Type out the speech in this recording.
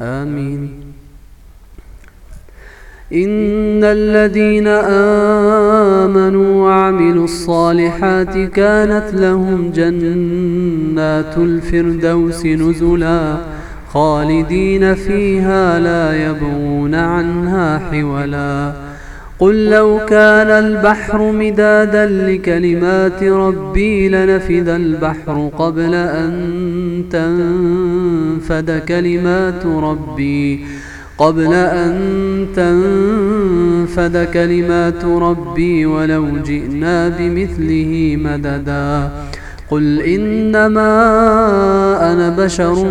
آمين. إن الذين آمنوا وعملوا الصالحات كانت لهم جنات الفردوس نزلا خالدين فيها لا يبغون عنها حولا. قل لو كان البحر مدادا لكلمات ربي لنفذ البحر قبل أن تنفد كلمات ربي قبل أن تنفد كلمات ربي ولو جئنا بمثله مددا قل إنما أنا بشر